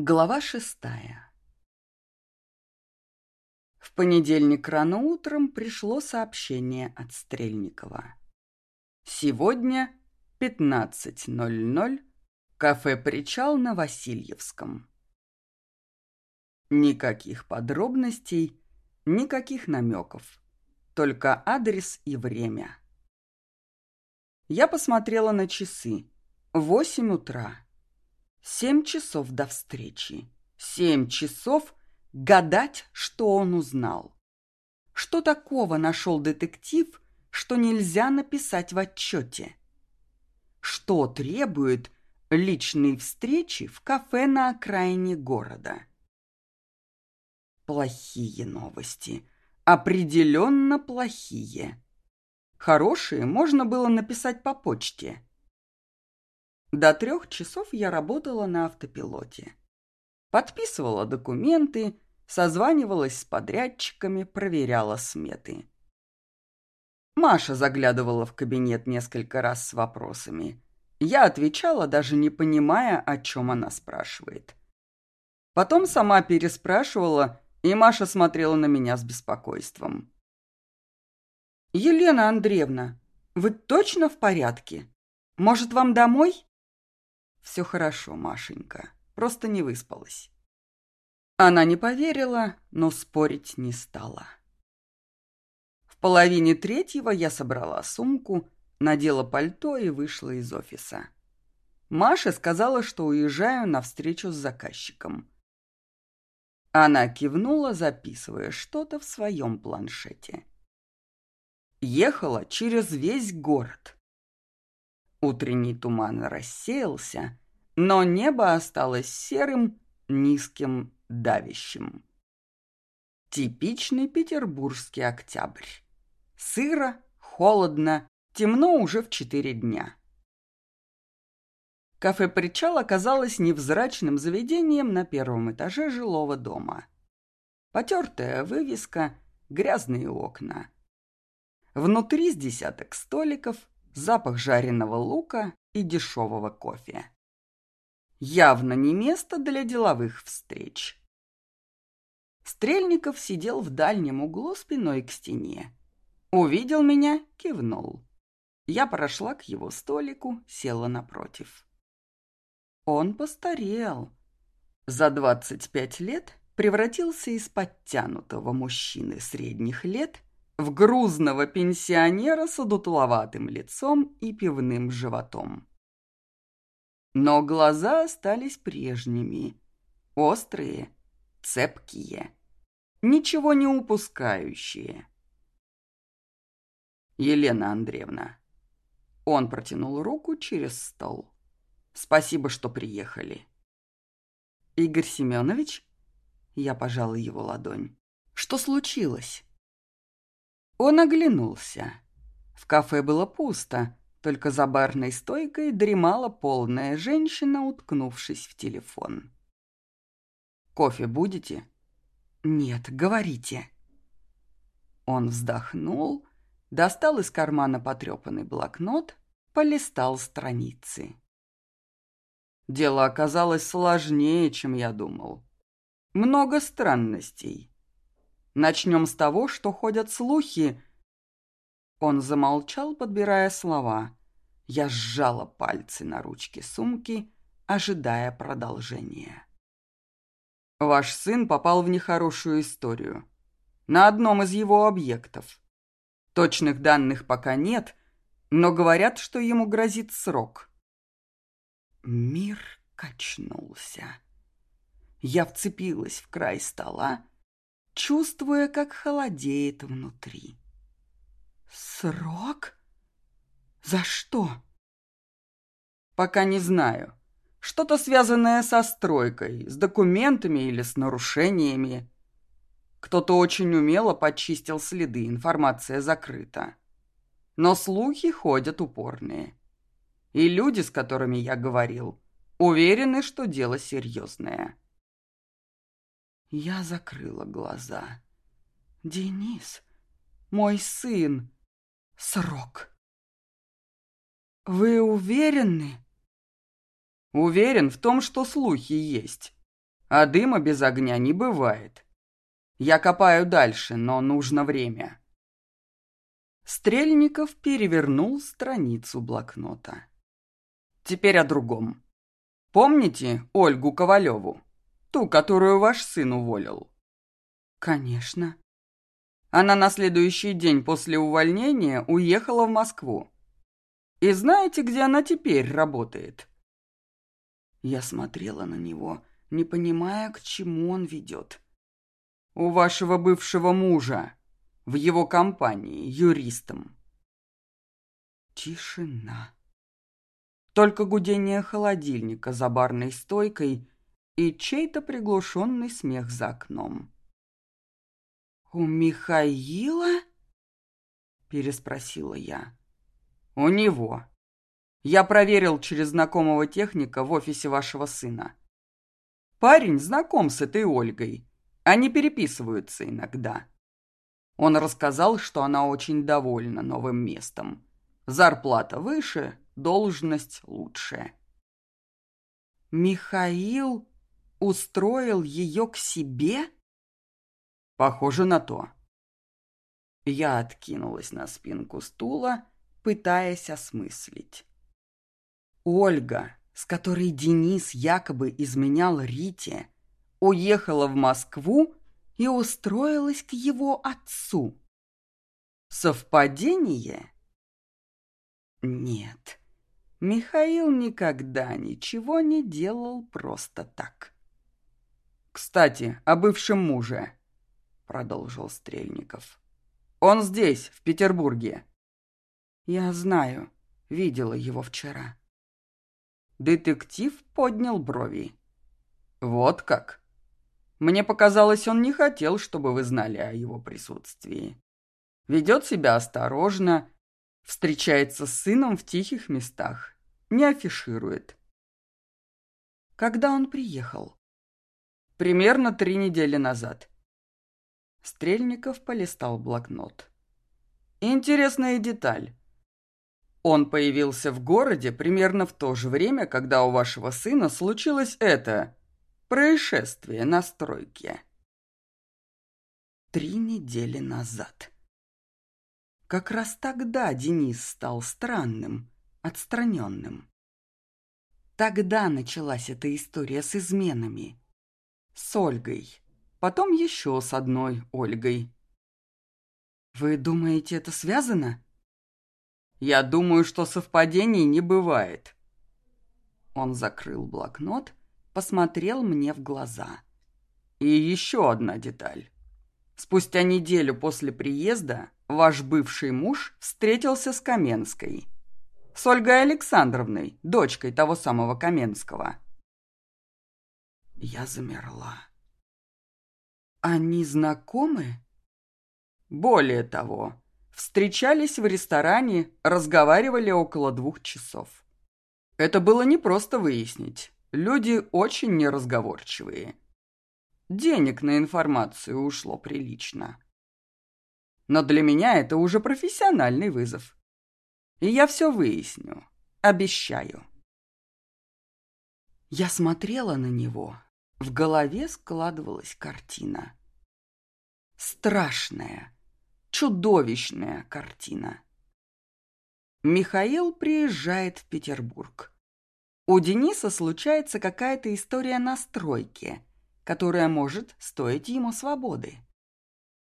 Глава шестая В понедельник рано утром пришло сообщение от Стрельникова. Сегодня 15.00, кафе «Причал» на Васильевском. Никаких подробностей, никаких намеков, только адрес и время. Я посмотрела на часы. Восемь утра. Семь часов до встречи. Семь часов гадать, что он узнал. Что такого нашел детектив, что нельзя написать в отчете? Что требует личной встречи в кафе на окраине города? Плохие новости. Определенно плохие. Хорошие можно было написать по почте – до трех часов я работала на автопилоте. Подписывала документы, созванивалась с подрядчиками, проверяла сметы. Маша заглядывала в кабинет несколько раз с вопросами. Я отвечала, даже не понимая, о чем она спрашивает. Потом сама переспрашивала, и Маша смотрела на меня с беспокойством. «Елена Андреевна, вы точно в порядке? Может, вам домой?» «Все хорошо, Машенька, просто не выспалась». Она не поверила, но спорить не стала. В половине третьего я собрала сумку, надела пальто и вышла из офиса. Маша сказала, что уезжаю на встречу с заказчиком. Она кивнула, записывая что-то в своем планшете. Ехала через весь город. Утренний туман рассеялся, но небо осталось серым, низким, давящим. Типичный петербургский октябрь. Сыро, холодно, темно уже в четыре дня. Кафе «Причал» оказалось невзрачным заведением на первом этаже жилого дома. Потертая вывеска, грязные окна. Внутри с десяток столиков, запах жареного лука и дешевого кофе. Явно не место для деловых встреч. Стрельников сидел в дальнем углу спиной к стене. Увидел меня, кивнул. Я прошла к его столику, села напротив. Он постарел. За двадцать пять лет превратился из подтянутого мужчины средних лет в грузного пенсионера с одутловатым лицом и пивным животом. Но глаза остались прежними, острые, цепкие, ничего не упускающие. Елена Андреевна. Он протянул руку через стол. Спасибо, что приехали. Игорь Семенович? Я пожала его ладонь. Что случилось? Он оглянулся. В кафе было пусто, только за барной стойкой дремала полная женщина, уткнувшись в телефон. «Кофе будете?» «Нет, говорите». Он вздохнул, достал из кармана потрепанный блокнот, полистал страницы. Дело оказалось сложнее, чем я думал. Много странностей. Начнем с того, что ходят слухи. Он замолчал, подбирая слова. Я сжала пальцы на ручке сумки, ожидая продолжения. Ваш сын попал в нехорошую историю. На одном из его объектов. Точных данных пока нет, но говорят, что ему грозит срок. Мир качнулся. Я вцепилась в край стола, чувствуя, как холодеет внутри. «Срок? За что?» «Пока не знаю. Что-то связанное со стройкой, с документами или с нарушениями. Кто-то очень умело почистил следы, информация закрыта. Но слухи ходят упорные. И люди, с которыми я говорил, уверены, что дело серьезное». Я закрыла глаза. «Денис, мой сын, срок». «Вы уверены?» «Уверен в том, что слухи есть. А дыма без огня не бывает. Я копаю дальше, но нужно время. Стрельников перевернул страницу блокнота. Теперь о другом. Помните Ольгу Ковалеву? Ту, которую ваш сын уволил? Конечно. Она на следующий день после увольнения уехала в Москву. И знаете, где она теперь работает? Я смотрела на него, не понимая, к чему он ведет. У вашего бывшего мужа, в его компании, юристом. Тишина. Только гудение холодильника за барной стойкой и чей-то приглушенный смех за окном. «У Михаила?» — переспросила я. «У него. Я проверил через знакомого техника в офисе вашего сына. Парень знаком с этой Ольгой. Они переписываются иногда». Он рассказал, что она очень довольна новым местом. Зарплата выше, должность лучше. «Михаил устроил ее к себе?» Похоже на то. Я откинулась на спинку стула, пытаясь осмыслить. Ольга, с которой Денис якобы изменял Рите, уехала в Москву и устроилась к его отцу. Совпадение? Нет, Михаил никогда ничего не делал просто так. Кстати, о бывшем муже продолжил Стрельников. «Он здесь, в Петербурге». «Я знаю. Видела его вчера». Детектив поднял брови. «Вот как? Мне показалось, он не хотел, чтобы вы знали о его присутствии. Ведет себя осторожно, встречается с сыном в тихих местах, не афиширует». «Когда он приехал?» «Примерно три недели назад». Стрельников полистал блокнот. Интересная деталь. Он появился в городе примерно в то же время, когда у вашего сына случилось это происшествие на стройке. Три недели назад. Как раз тогда Денис стал странным, отстраненным. Тогда началась эта история с изменами. С Ольгой потом еще с одной Ольгой. Вы думаете, это связано? Я думаю, что совпадений не бывает. Он закрыл блокнот, посмотрел мне в глаза. И еще одна деталь. Спустя неделю после приезда ваш бывший муж встретился с Каменской. С Ольгой Александровной, дочкой того самого Каменского. Я замерла. Они знакомы? Более того, встречались в ресторане, разговаривали около двух часов. Это было непросто выяснить. Люди очень неразговорчивые. Денег на информацию ушло прилично. Но для меня это уже профессиональный вызов. И я все выясню. Обещаю. Я смотрела на него, в голове складывалась картина. Страшная, чудовищная картина. Михаил приезжает в Петербург. У Дениса случается какая-то история на стройке, которая может стоить ему свободы.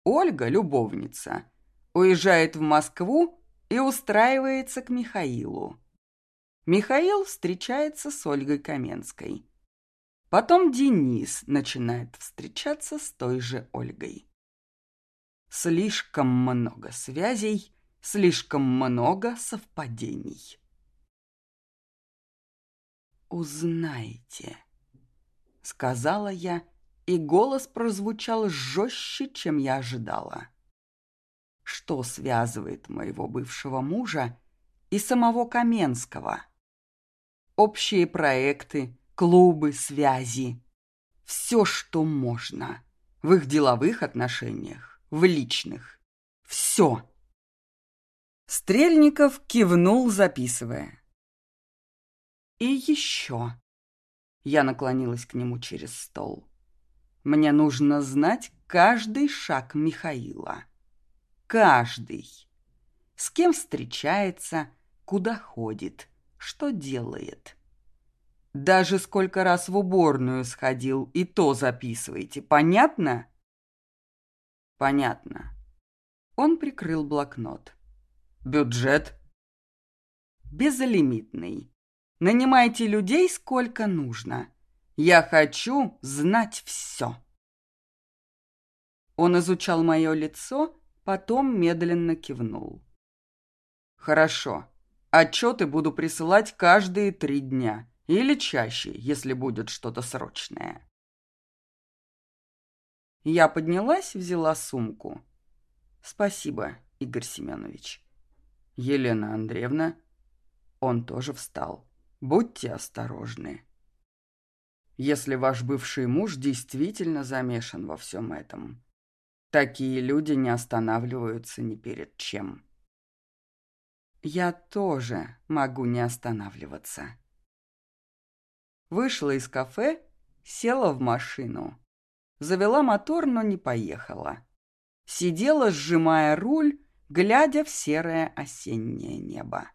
Ольга, любовница, уезжает в Москву и устраивается к Михаилу. Михаил встречается с Ольгой Каменской. Потом Денис начинает встречаться с той же Ольгой. Слишком много связей, слишком много совпадений. «Узнайте», — сказала я, и голос прозвучал жестче, чем я ожидала. Что связывает моего бывшего мужа и самого Каменского? Общие проекты, клубы, связи. Все, что можно. В их деловых отношениях, в личных. Все. Стрельников кивнул, записывая. И еще. Я наклонилась к нему через стол. Мне нужно знать каждый шаг Михаила. Каждый. С кем встречается, куда ходит, что делает. Даже сколько раз в уборную сходил, и то записывайте. Понятно? Понятно. Он прикрыл блокнот. Бюджет? Безлимитный. Нанимайте людей сколько нужно. Я хочу знать все. Он изучал мое лицо, потом медленно кивнул. Хорошо. Отчеты буду присылать каждые три дня. Или чаще, если будет что-то срочное. Я поднялась, взяла сумку. Спасибо, Игорь Семенович. Елена Андреевна. Он тоже встал. Будьте осторожны. Если ваш бывший муж действительно замешан во всем этом, такие люди не останавливаются ни перед чем. Я тоже могу не останавливаться. Вышла из кафе, села в машину. Завела мотор, но не поехала. Сидела, сжимая руль, глядя в серое осеннее небо.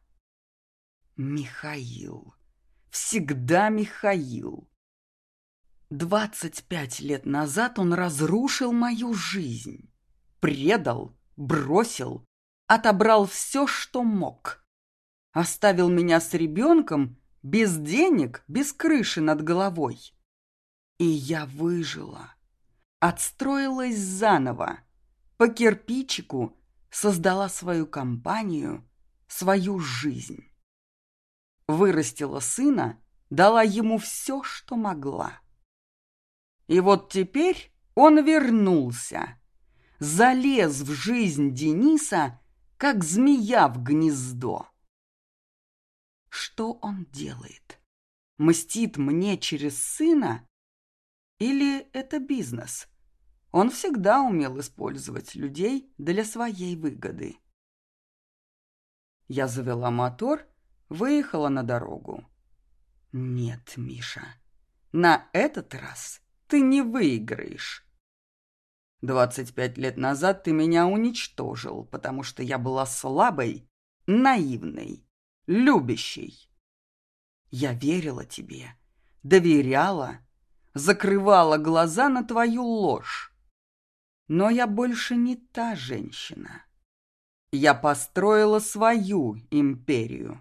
Михаил. Всегда Михаил. Двадцать пять лет назад он разрушил мою жизнь. Предал, бросил, отобрал все, что мог. Оставил меня с ребенком без денег, без крыши над головой. И я выжила. Отстроилась заново. По кирпичику создала свою компанию, свою жизнь. Вырастила сына, дала ему все, что могла. И вот теперь он вернулся, залез в жизнь Дениса, как змея в гнездо. Что он делает? Мстит мне через сына? Или это бизнес? Он всегда умел использовать людей для своей выгоды. Я завела мотор, выехала на дорогу. Нет, Миша, на этот раз ты не выиграешь. Двадцать пять лет назад ты меня уничтожил, потому что я была слабой, наивной любящий. Я верила тебе, доверяла, закрывала глаза на твою ложь. Но я больше не та женщина. Я построила свою империю.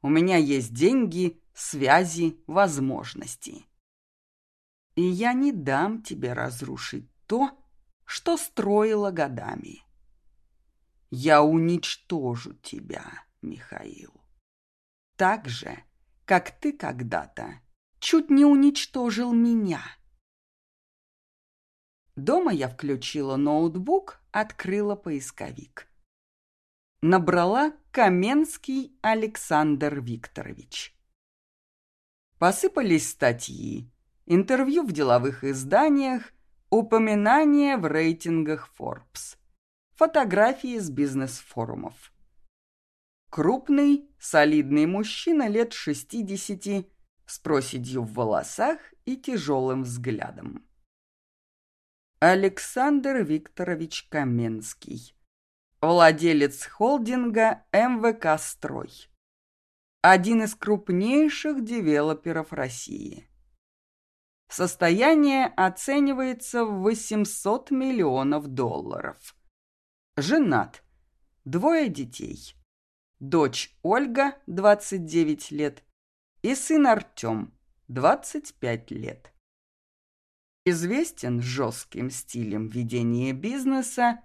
У меня есть деньги, связи, возможности. И я не дам тебе разрушить то, что строила годами. Я уничтожу тебя, Михаил так же, как ты когда-то чуть не уничтожил меня. Дома я включила ноутбук, открыла поисковик. Набрала Каменский Александр Викторович. Посыпались статьи, интервью в деловых изданиях, упоминания в рейтингах Forbes, фотографии с бизнес-форумов. Крупный, солидный мужчина лет шестидесяти, с проседью в волосах и тяжелым взглядом. Александр Викторович Каменский, владелец холдинга МВК «Строй», один из крупнейших девелоперов России. Состояние оценивается в 800 миллионов долларов. Женат, двое детей – дочь Ольга, 29 лет, и сын Артем, 25 лет. Известен жестким стилем ведения бизнеса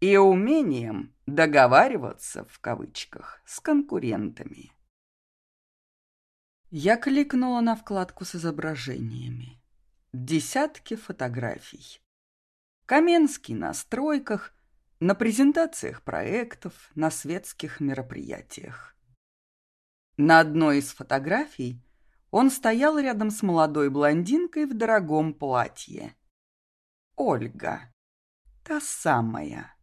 и умением договариваться, в кавычках, с конкурентами. Я кликнула на вкладку с изображениями. Десятки фотографий. Каменский на стройках – на презентациях проектов, на светских мероприятиях. На одной из фотографий он стоял рядом с молодой блондинкой в дорогом платье. Ольга. Та самая.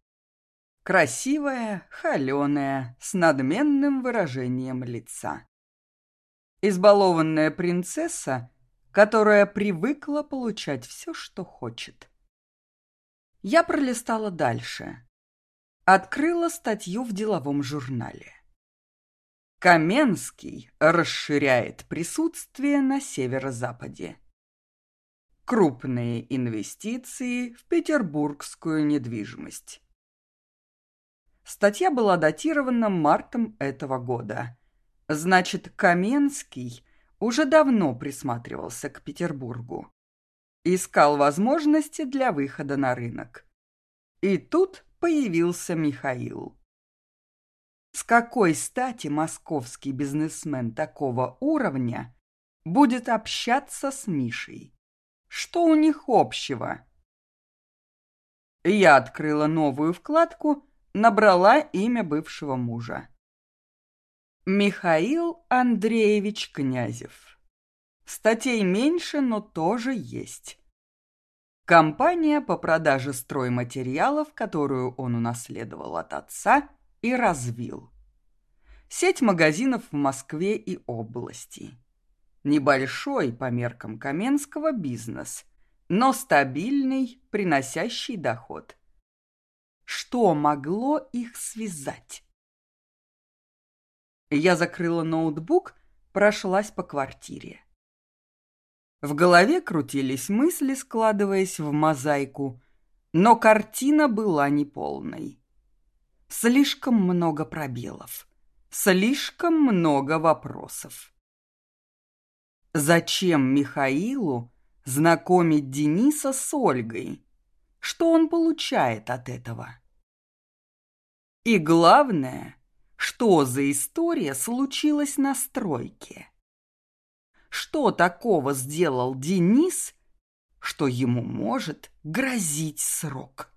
Красивая, холеная, с надменным выражением лица. Избалованная принцесса, которая привыкла получать все, что хочет. Я пролистала дальше. Открыла статью в деловом журнале. Каменский расширяет присутствие на северо-западе. Крупные инвестиции в петербургскую недвижимость. Статья была датирована мартом этого года. Значит, Каменский уже давно присматривался к Петербургу. Искал возможности для выхода на рынок. И тут появился Михаил. С какой стати московский бизнесмен такого уровня будет общаться с Мишей? Что у них общего? Я открыла новую вкладку, набрала имя бывшего мужа. Михаил Андреевич Князев. Статей меньше, но тоже есть. Компания по продаже стройматериалов, которую он унаследовал от отца и развил. Сеть магазинов в Москве и области. Небольшой по меркам Каменского бизнес, но стабильный, приносящий доход. Что могло их связать? Я закрыла ноутбук, прошлась по квартире. В голове крутились мысли, складываясь в мозаику, но картина была неполной. Слишком много пробелов, слишком много вопросов. Зачем Михаилу знакомить Дениса с Ольгой? Что он получает от этого? И главное, что за история случилась на стройке? Что такого сделал Денис, что ему может грозить срок?